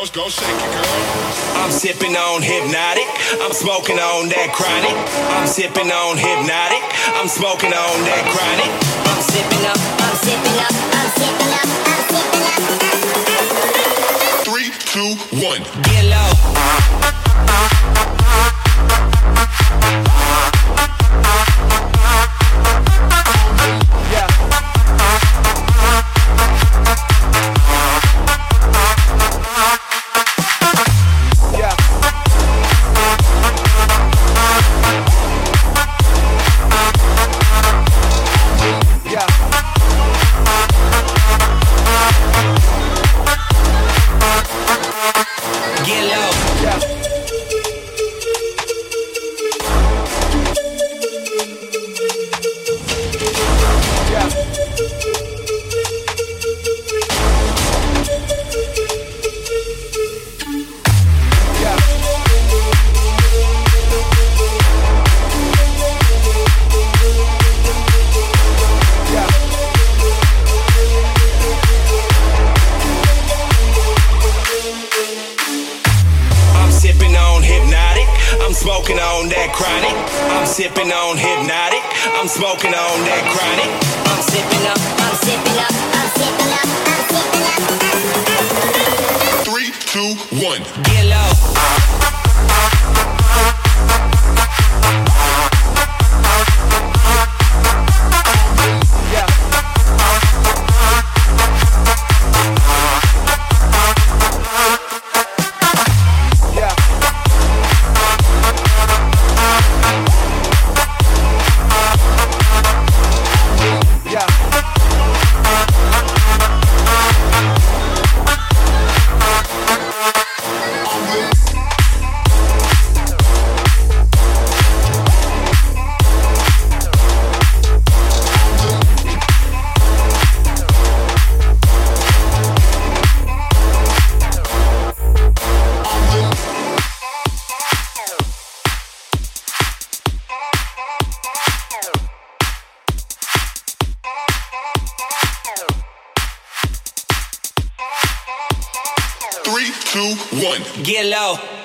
I'm sipping on Hpnotiq. I'm smoking on that chronic. I'm sipping on Hpnotiq. I'm smoking on that chronic. I'm sipping up. I'm sipping up. I'm sipping up. I'm sipping up. Three, two, one. Get low. smoking on that chronic. I'm sipping on Hpnotiq. I'm smoking on that chronic. I'm sipping up. I'm sipping up. I'm sipping up. I'm sipping up. Three, two, one. Get low. Three, two, one. Get low.